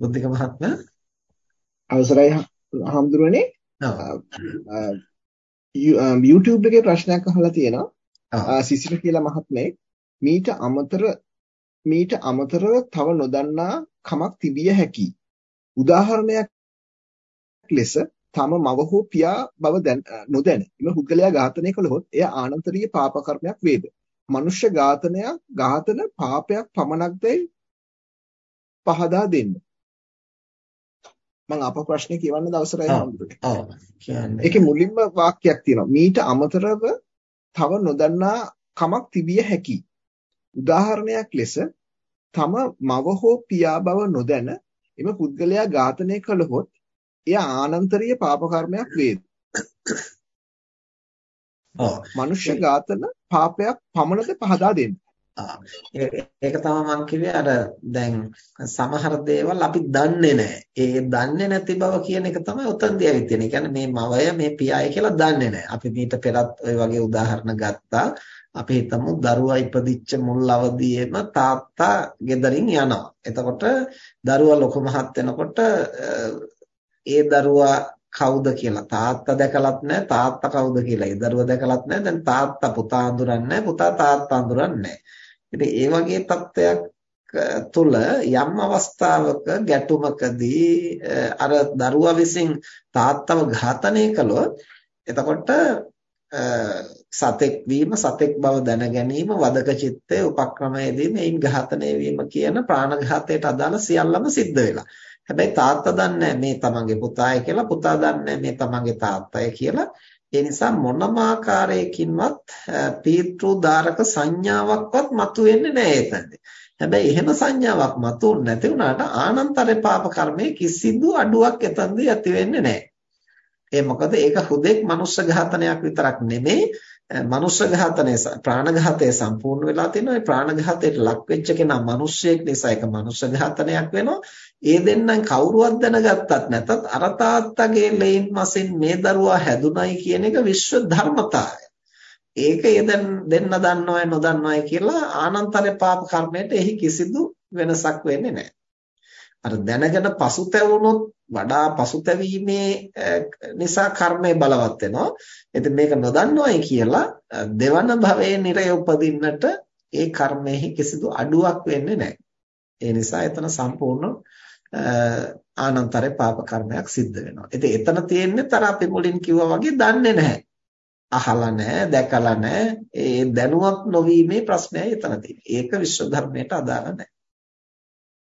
බුද්ධික මහත්මයා. අවසරයි හම්දුරනේ YouTube එකේ ප්‍රශ්නයක් අහලා තියෙනවා. සිසිල කියලා මහත්මයෙක් මීට අමතර මීට අමතරව තව නොදන්නා කමක් තිබිය හැකි උදාහරණයක් ලෙස තම මව හෝ පියා බව නොදැන. එම පුද්ගලයා ඝාතනය කළහොත් එය ආනන්තරීය පාප කර්මයක් වේද? මනුෂ්‍ය ඝාතනයක් ඝාතන පාපයක් පමණක්දයි පහදා දෙන්න මම අප ප්‍රශ්නේ කියවන්න අවසරයි හම්බුනේ. ඔව් කියන්නේ. ඒකේ මුලින්ම වාක්‍යයක් තියෙනවා. මීට අමතරව තව නොදන්නා කමක් තිබිය හැකි. උදාහරණයක් ලෙස තම මව හෝ පියා බව නොදැන එම පුද්ගලයා ඝාතනය කළහොත් එය ආනන්තරීය පාප කර්මයක් වේද? ඔව්. මනුෂ්‍ය ඝාතන පාපයක් පමණද පහදා දෙන්න. ඒක තමයි මම කිව්වේ අර දැන් සමහර දේවල් අපි දන්නේ නැහැ. ඒ දන්නේ නැති බව කියන එක තමයි උතන්දී ඇවිත් තියෙන්නේ. කියන්නේ මේ මවය මේ පියාය කියලා දන්නේ නැහැ. අපි මීට පෙරත් ওই වගේ උදාහරණ ගත්තා. අපි හිතමු දරුවා ඉපදිච්ච මුල් අවදියේම තාත්තා ගෙදරින් යනවා. එතකොට දරුවා ලොකු මහත් වෙනකොට ඒ දරුවා කවුද කියලා තාත්තා දැකලත් නැහැ තාත්තා කවුද කියලා ඒ දරුවා දැකලත් නැහැ දැන් තාත්තා පුතා අඳුරන්නේ නැහැ පුතා තාත්තා අඳුරන්නේ නැහැ ඉතින් ඒ වගේ තත්ත්වයක් තුල යම් අවස්ථාවක ගැටුමකදී අර දරුවා විසින් තාත්තව ඝාතනය කළොත් එතකොට සතෙක් වීම සතෙක් බව දැන ගැනීම වදක චිත්තේ උපක්‍රමයේදී මේන් ඝාතනය වීම කියන ප්‍රාණඝාතයට අදාළ සියල්ලම සිද්ධ වෙලා. හැබැයි තාත්තා දන්නේ මේ තමන්ගේ පුතාය කියලා පුතා දන්නේ මේ තමන්ගේ තාත්තය කියලා. ඒ නිසා මොනම ආකාරයකින්වත් පීතෘදාරක සංඥාවක්වත් මතුවෙන්නේ නැහැ එතනදී. හැබැයි එහෙම සංඥාවක් මතුවෙන්නේ නැති වුණාට ආනන්තරේ පාප කර්මයේ කිසිදු අඩුවක් එතනදී ඇති වෙන්නේ නැහැ. ඒ මොකද ඒක හුදෙක් මනුෂ්‍ය ඝාතනයක් විතරක් නෙමෙයි මනුෂ්‍ය ඝාතනය ප්‍රාණඝාතය සම්පූර්ණ වෙලා තියෙනවා. ඒ ප්‍රාණඝාතයට ලක් වෙච්ච කෙනා මිනිස්සෙක් නිසා ඒක මනුෂ්‍ය ඝාතනයක් වෙනවා. ඒ දෙන්නම් කවුරුවත් දැනගත්තත් නැතත් අර තාත්තගේ ලේන් මසින් මේ දරුවා හැදුනයි කියන එක විශ්ව ධර්මතාවය ඒක ඒ දැන් දෙන්න දන්නවයි නොදන්නවයි කියලා ආනන්තර පාප කර්මයට එහි කිසිදු වෙනසක් වෙන්නේ නැහැ. අර දැනගෙන පසුතැවුනොත් වඩා පසුතැවීමේ නිසා කර්මය බලවත් වෙනවා. ඉතින් මේක නොදන්නවයි කියලා දෙවන භවයේ නිරය උපදින්නට ඒ කර්මෙහි කිසිදු අඩුවක් වෙන්නේ නැහැ. ඒ නිසා එතන සම්පූර්ණ ආනන්තරේ පාප කර්මයක් සිද්ධ වෙනවා. ඉතින් එතන තියෙන්නේ තර අපි මුලින් කිව්වා වගේ දන්නේ නැහැ. අහලා නැහැ, දැකලා නැහැ. ඒ දැනුවත් නොවීමේ ප්‍රශ්නයයි එතන තියෙන්නේ. ඒක විශ්ව ධර්මයට අදාළ නැහැ.